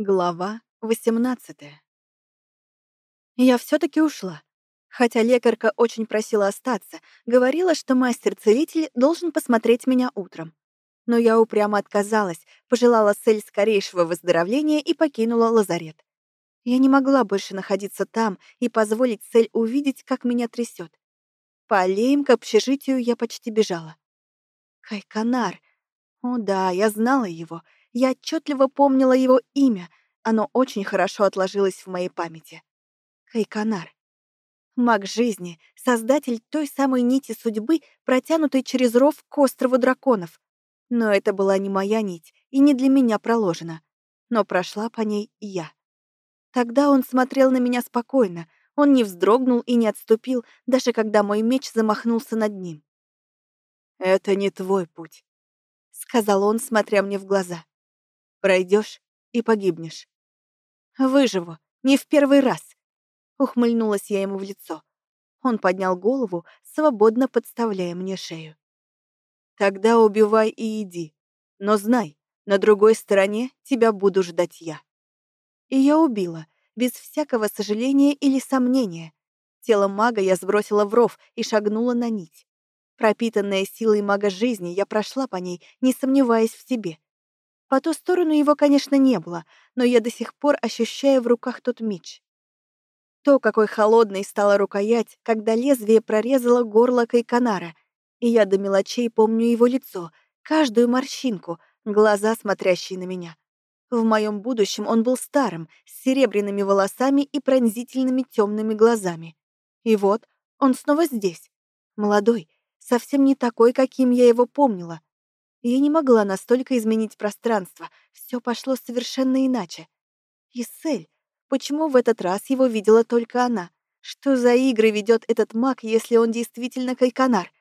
Глава 18 Я все таки ушла. Хотя лекарка очень просила остаться, говорила, что мастер-целитель должен посмотреть меня утром. Но я упрямо отказалась, пожелала Сель скорейшего выздоровления и покинула лазарет. Я не могла больше находиться там и позволить Сель увидеть, как меня трясет. По аллеям к общежитию я почти бежала. Кайканар. О да, я знала его — я отчетливо помнила его имя, оно очень хорошо отложилось в моей памяти. Кайканар. Маг жизни, создатель той самой нити судьбы, протянутой через ров к острову драконов. Но это была не моя нить и не для меня проложена. Но прошла по ней я. Тогда он смотрел на меня спокойно, он не вздрогнул и не отступил, даже когда мой меч замахнулся над ним. «Это не твой путь», — сказал он, смотря мне в глаза. Пройдешь и погибнешь. Выживу, не в первый раз. Ухмыльнулась я ему в лицо. Он поднял голову, свободно подставляя мне шею. Тогда убивай и иди. Но знай, на другой стороне тебя буду ждать я. И я убила, без всякого сожаления или сомнения. Тело мага я сбросила в ров и шагнула на нить. Пропитанная силой мага жизни, я прошла по ней, не сомневаясь в себе. По ту сторону его, конечно, не было, но я до сих пор ощущаю в руках тот меч. То, какой холодной стала рукоять, когда лезвие прорезало горло Кайканара, и я до мелочей помню его лицо, каждую морщинку, глаза, смотрящие на меня. В моем будущем он был старым, с серебряными волосами и пронзительными темными глазами. И вот он снова здесь, молодой, совсем не такой, каким я его помнила, я не могла настолько изменить пространство, все пошло совершенно иначе. И Сель, почему в этот раз его видела только она? Что за игры ведет этот маг, если он действительно кайканар?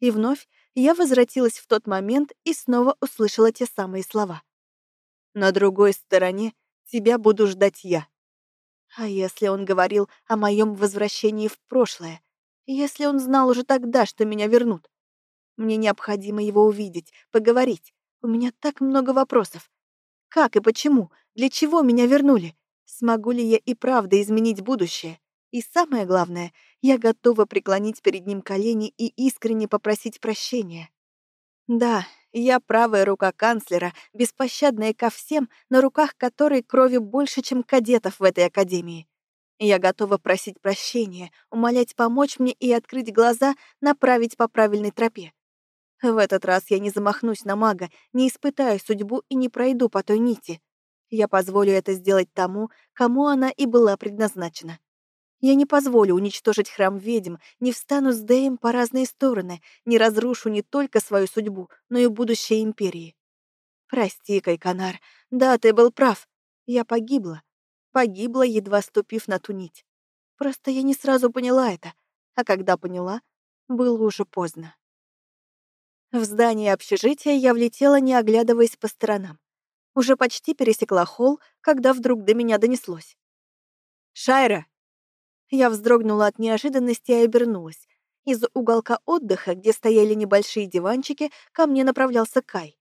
И вновь я возвратилась в тот момент и снова услышала те самые слова. «На другой стороне тебя буду ждать я». А если он говорил о моем возвращении в прошлое? Если он знал уже тогда, что меня вернут? Мне необходимо его увидеть, поговорить. У меня так много вопросов. Как и почему? Для чего меня вернули? Смогу ли я и правда изменить будущее? И самое главное, я готова преклонить перед ним колени и искренне попросить прощения. Да, я правая рука канцлера, беспощадная ко всем, на руках которой крови больше, чем кадетов в этой академии. Я готова просить прощения, умолять помочь мне и открыть глаза, направить по правильной тропе. В этот раз я не замахнусь на мага, не испытаю судьбу и не пройду по той нити. Я позволю это сделать тому, кому она и была предназначена. Я не позволю уничтожить храм ведьм, не встану с Дэем по разные стороны, не разрушу не только свою судьбу, но и будущее Империи. Прости, Кайканар, да, ты был прав. Я погибла. Погибла, едва ступив на ту нить. Просто я не сразу поняла это, а когда поняла, было уже поздно. В здание общежития я влетела, не оглядываясь по сторонам. Уже почти пересекла холл, когда вдруг до меня донеслось. «Шайра!» Я вздрогнула от неожиданности и обернулась. Из уголка отдыха, где стояли небольшие диванчики, ко мне направлялся Кай.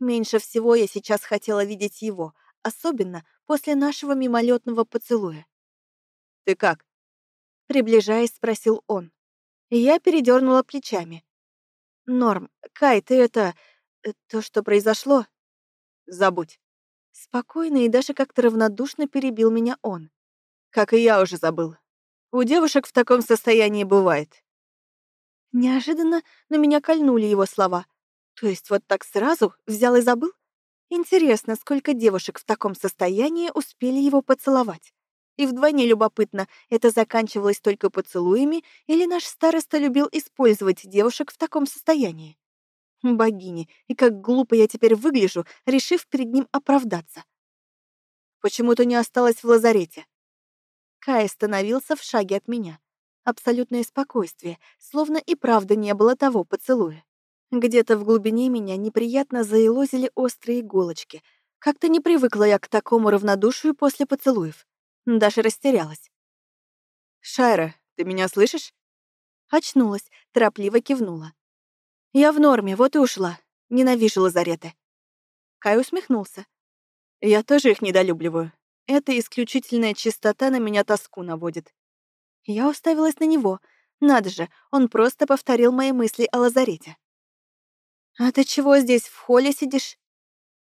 Меньше всего я сейчас хотела видеть его, особенно после нашего мимолетного поцелуя. «Ты как?» Приближаясь, спросил он. Я передернула плечами. Норм, Кай, ты это... Э, то, что произошло... Забудь. Спокойно и даже как-то равнодушно перебил меня он. Как и я уже забыл. У девушек в таком состоянии бывает. Неожиданно на меня кольнули его слова. То есть вот так сразу взял и забыл? Интересно, сколько девушек в таком состоянии успели его поцеловать? И вдвойне любопытно, это заканчивалось только поцелуями, или наш староста любил использовать девушек в таком состоянии? Богини, и как глупо я теперь выгляжу, решив перед ним оправдаться. Почему то не осталось в лазарете? Кай остановился в шаге от меня. Абсолютное спокойствие, словно и правда не было того поцелуя. Где-то в глубине меня неприятно заелозили острые иголочки. Как-то не привыкла я к такому равнодушию после поцелуев. Даша растерялась. «Шайра, ты меня слышишь?» Очнулась, торопливо кивнула. «Я в норме, вот и ушла. Ненавижу лазареты». Кай усмехнулся. Я тоже их недолюбливаю. Эта исключительная чистота на меня тоску наводит. Я уставилась на него. Надо же, он просто повторил мои мысли о лазарете. «А ты чего здесь в холле сидишь?»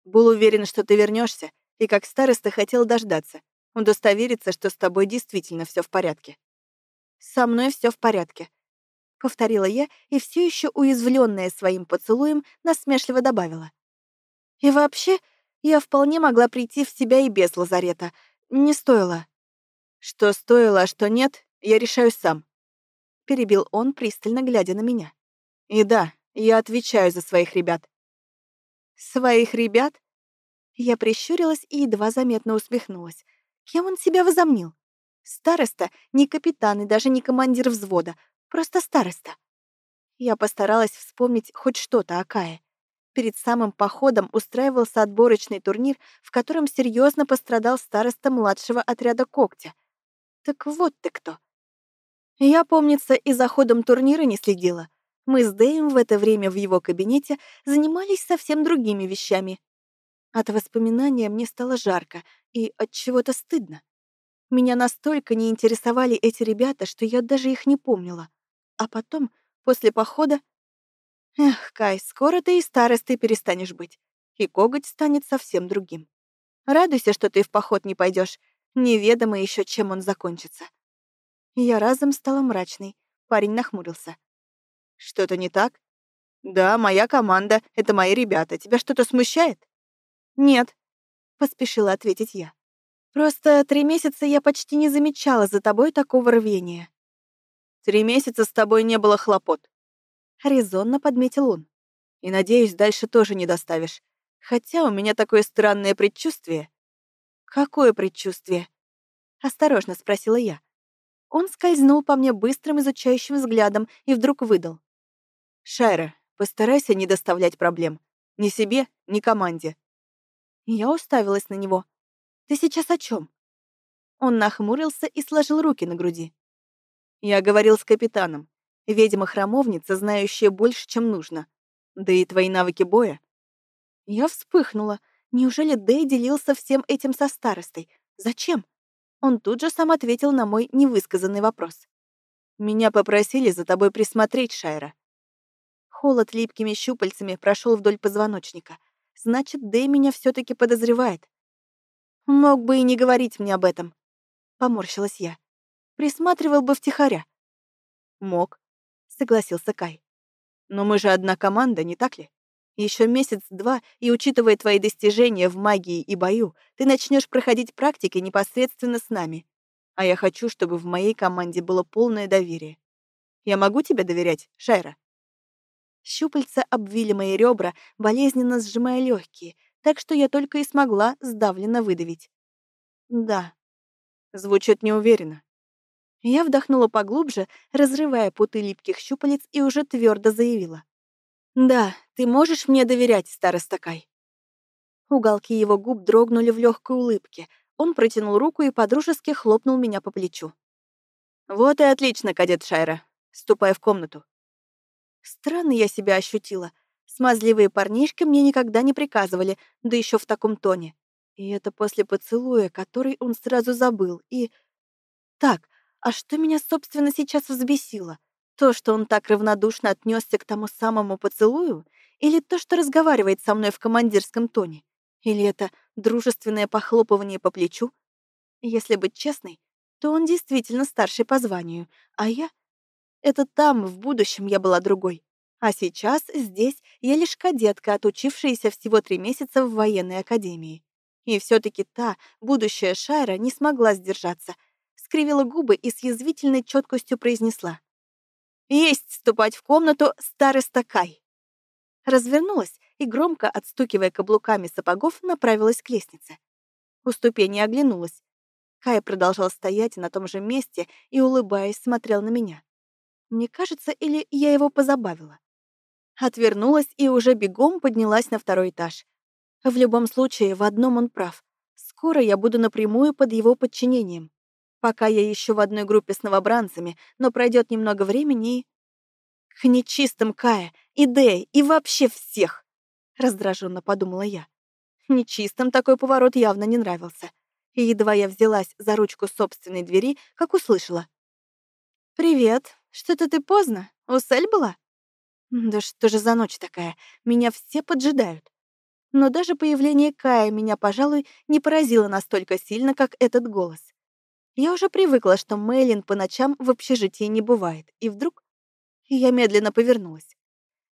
«Был уверен, что ты вернешься, и как староста хотел дождаться, удостовериться, что с тобой действительно все в порядке». «Со мной все в порядке», — повторила я и все еще уязвленная своим поцелуем насмешливо добавила. «И вообще, я вполне могла прийти в себя и без лазарета. Не стоило». «Что стоило, а что нет, я решаю сам», — перебил он, пристально глядя на меня. «И да, я отвечаю за своих ребят». «Своих ребят?» Я прищурилась и едва заметно усмехнулась. Кем он себя возомнил? Староста, не капитан и даже не командир взвода, просто староста. Я постаралась вспомнить хоть что-то о Кае. Перед самым походом устраивался отборочный турнир, в котором серьезно пострадал староста младшего отряда когтя. Так вот ты кто. Я, помнится, и за ходом турнира не следила. Мы с Дэем в это время в его кабинете занимались совсем другими вещами. От воспоминания мне стало жарко и от чего-то стыдно. Меня настолько не интересовали эти ребята, что я даже их не помнила. А потом, после похода... Эх, Кай, скоро ты и старостой перестанешь быть, и коготь станет совсем другим. Радуйся, что ты в поход не пойдешь. Неведомо еще, чем он закончится. Я разом стала мрачной. Парень нахмурился. Что-то не так? Да, моя команда — это мои ребята. Тебя что-то смущает? Нет, — поспешила ответить я. Просто три месяца я почти не замечала за тобой такого рвения. Три месяца с тобой не было хлопот. Резонно подметил он. И, надеюсь, дальше тоже не доставишь. Хотя у меня такое странное предчувствие. Какое предчувствие? Осторожно спросила я. Он скользнул по мне быстрым изучающим взглядом и вдруг выдал. «Шайра, постарайся не доставлять проблем. Ни себе, ни команде». Я уставилась на него. Ты сейчас о чем? Он нахмурился и сложил руки на груди. Я говорил с капитаном. Ведьма-храмовница, знающая больше, чем нужно. Да и твои навыки боя. Я вспыхнула. Неужели Дэй делился всем этим со старостой? Зачем? Он тут же сам ответил на мой невысказанный вопрос. «Меня попросили за тобой присмотреть, Шайра». Холод липкими щупальцами прошел вдоль позвоночника. Значит, Дэй меня все таки подозревает. Мог бы и не говорить мне об этом. Поморщилась я. Присматривал бы втихаря. Мог, согласился Кай. Но мы же одна команда, не так ли? Еще месяц-два, и, учитывая твои достижения в магии и бою, ты начнешь проходить практики непосредственно с нами. А я хочу, чтобы в моей команде было полное доверие. Я могу тебе доверять, Шайра?» Щупальца обвили мои ребра, болезненно сжимая легкие, так что я только и смогла сдавленно выдавить. «Да». Звучит неуверенно. Я вдохнула поглубже, разрывая путы липких щупалец, и уже твердо заявила. «Да, ты можешь мне доверять, староста Кай». Уголки его губ дрогнули в легкой улыбке. Он протянул руку и подружески хлопнул меня по плечу. «Вот и отлично, кадет Шайра. Ступай в комнату». Странно я себя ощутила — Смазливые парнишки мне никогда не приказывали, да еще в таком тоне. И это после поцелуя, который он сразу забыл. И... Так, а что меня, собственно, сейчас взбесило? То, что он так равнодушно отнесся к тому самому поцелую? Или то, что разговаривает со мной в командирском тоне? Или это дружественное похлопывание по плечу? Если быть честной, то он действительно старший по званию, а я... Это там, в будущем, я была другой. А сейчас здесь я лишь кадетка, отучившаяся всего три месяца в военной академии. И все таки та, будущая Шайра, не смогла сдержаться, скривила губы и с язвительной четкостью произнесла. «Есть ступать в комнату старый стакай!» Развернулась и, громко отстукивая каблуками сапогов, направилась к лестнице. У ступени оглянулась. Кай продолжал стоять на том же месте и, улыбаясь, смотрел на меня. Мне кажется, или я его позабавила. Отвернулась и уже бегом поднялась на второй этаж. В любом случае, в одном он прав. Скоро я буду напрямую под его подчинением. Пока я еще в одной группе с новобранцами, но пройдет немного времени и... К нечистым Кая, и Дэя, и вообще всех! Раздраженно подумала я. Нечистым такой поворот явно не нравился. И едва я взялась за ручку собственной двери, как услышала. «Привет. Что-то ты поздно? У Сель была?» «Да что же за ночь такая? Меня все поджидают». Но даже появление Кая меня, пожалуй, не поразило настолько сильно, как этот голос. Я уже привыкла, что Мэйлин по ночам в общежитии не бывает, и вдруг я медленно повернулась.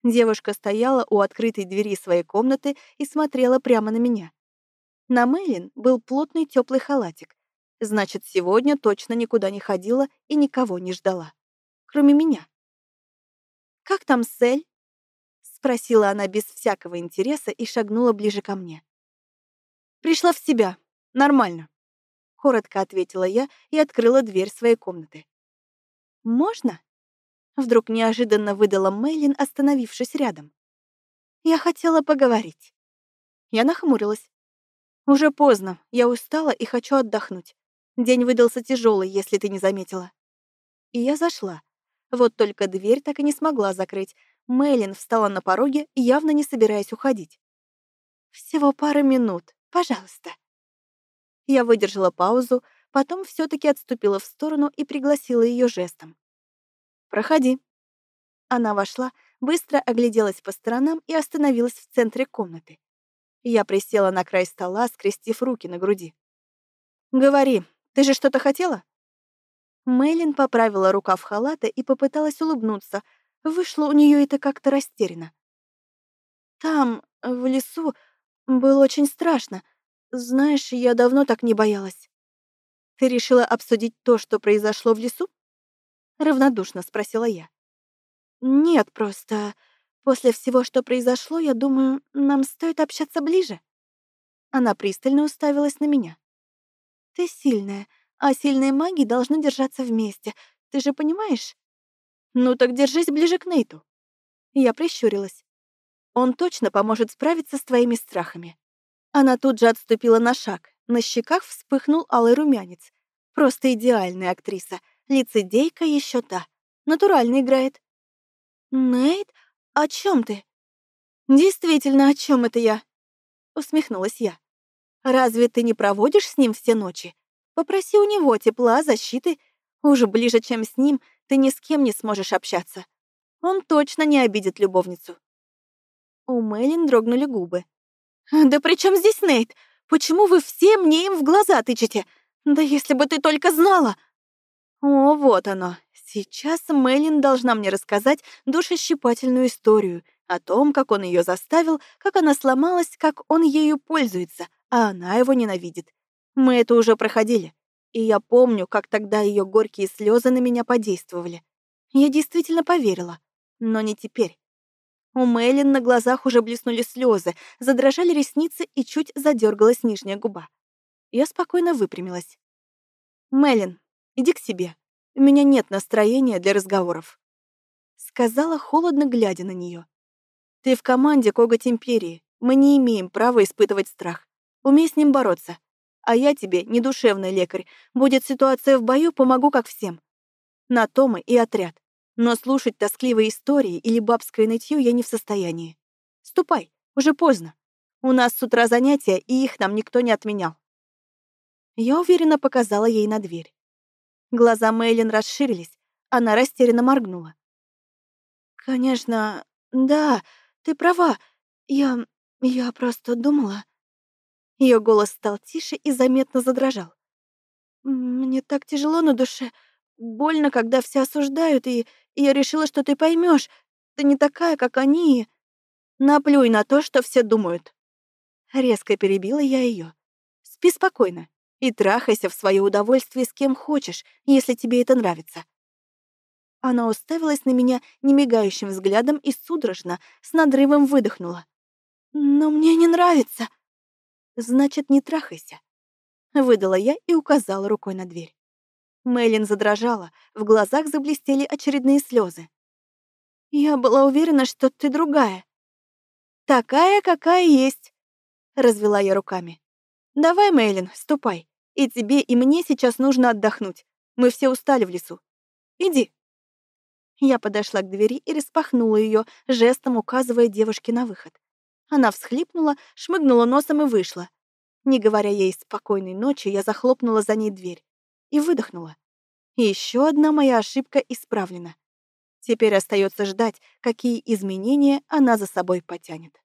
Девушка стояла у открытой двери своей комнаты и смотрела прямо на меня. На Мэйлин был плотный теплый халатик. Значит, сегодня точно никуда не ходила и никого не ждала. Кроме меня. «Как там Сель?» — спросила она без всякого интереса и шагнула ближе ко мне. «Пришла в себя. Нормально», — коротко ответила я и открыла дверь своей комнаты. «Можно?» Вдруг неожиданно выдала Мэйлин, остановившись рядом. «Я хотела поговорить». Я нахмурилась. «Уже поздно, я устала и хочу отдохнуть. День выдался тяжелый, если ты не заметила». И я зашла. Вот только дверь так и не смогла закрыть. Мэйлин встала на пороге, явно не собираясь уходить. «Всего пара минут, пожалуйста». Я выдержала паузу, потом все таки отступила в сторону и пригласила ее жестом. «Проходи». Она вошла, быстро огляделась по сторонам и остановилась в центре комнаты. Я присела на край стола, скрестив руки на груди. «Говори, ты же что-то хотела?» Мэйлин поправила рукав халата и попыталась улыбнуться. Вышло у нее это как-то растерянно. «Там, в лесу, было очень страшно. Знаешь, я давно так не боялась». «Ты решила обсудить то, что произошло в лесу?» Равнодушно спросила я. Нет, просто после всего, что произошло, я думаю, нам стоит общаться ближе. Она пристально уставилась на меня. Ты сильная, а сильные маги должны держаться вместе. Ты же понимаешь? Ну так держись ближе к Нейту. Я прищурилась. Он точно поможет справиться с твоими страхами. Она тут же отступила на шаг. На щеках вспыхнул алый румянец. Просто идеальная актриса — Лицедейка еще та. Натурально играет. Нейт, о чем ты? Действительно, о чем это я? Усмехнулась я. Разве ты не проводишь с ним все ночи? Попроси у него тепла, защиты. Уже ближе, чем с ним, ты ни с кем не сможешь общаться. Он точно не обидит любовницу. У Мэлин дрогнули губы. «Да при чем здесь Нейт? Почему вы все мне им в глаза тычете? Да если бы ты только знала!» О, вот оно. Сейчас Мэлин должна мне рассказать душещипательную историю о том, как он ее заставил, как она сломалась, как он ею пользуется, а она его ненавидит. Мы это уже проходили. И я помню, как тогда ее горькие слезы на меня подействовали. Я действительно поверила. Но не теперь. У Мэлин на глазах уже блеснули слезы, задрожали ресницы и чуть задергалась нижняя губа. Я спокойно выпрямилась. «Мэлин, Иди к себе. У меня нет настроения для разговоров. Сказала, холодно глядя на нее. Ты в команде Коготь Империи. Мы не имеем права испытывать страх. Умей с ним бороться. А я тебе, не душевный лекарь. Будет ситуация в бою, помогу как всем. На то мы и отряд. Но слушать тоскливые истории или бабское нытье я не в состоянии. Ступай, уже поздно. У нас с утра занятия, и их нам никто не отменял. Я уверенно показала ей на дверь. Глаза Мэйлин расширились. Она растерянно моргнула. «Конечно, да, ты права. Я... я просто думала...» Ее голос стал тише и заметно задрожал. «Мне так тяжело на душе. Больно, когда все осуждают, и, я решила, что ты поймешь. Ты не такая, как они. Наплюй на то, что все думают». Резко перебила я ее. «Спи спокойно и трахайся в свое удовольствие с кем хочешь, если тебе это нравится». Она уставилась на меня немигающим взглядом и судорожно, с надрывом выдохнула. «Но мне не нравится». «Значит, не трахайся», — выдала я и указала рукой на дверь. Мэйлин задрожала, в глазах заблестели очередные слезы. «Я была уверена, что ты другая». «Такая, какая есть», — развела я руками. «Давай, Мэйлин, ступай. И тебе, и мне сейчас нужно отдохнуть. Мы все устали в лесу. Иди». Я подошла к двери и распахнула ее, жестом указывая девушке на выход. Она всхлипнула, шмыгнула носом и вышла. Не говоря ей спокойной ночи, я захлопнула за ней дверь и выдохнула. Еще одна моя ошибка исправлена. Теперь остается ждать, какие изменения она за собой потянет.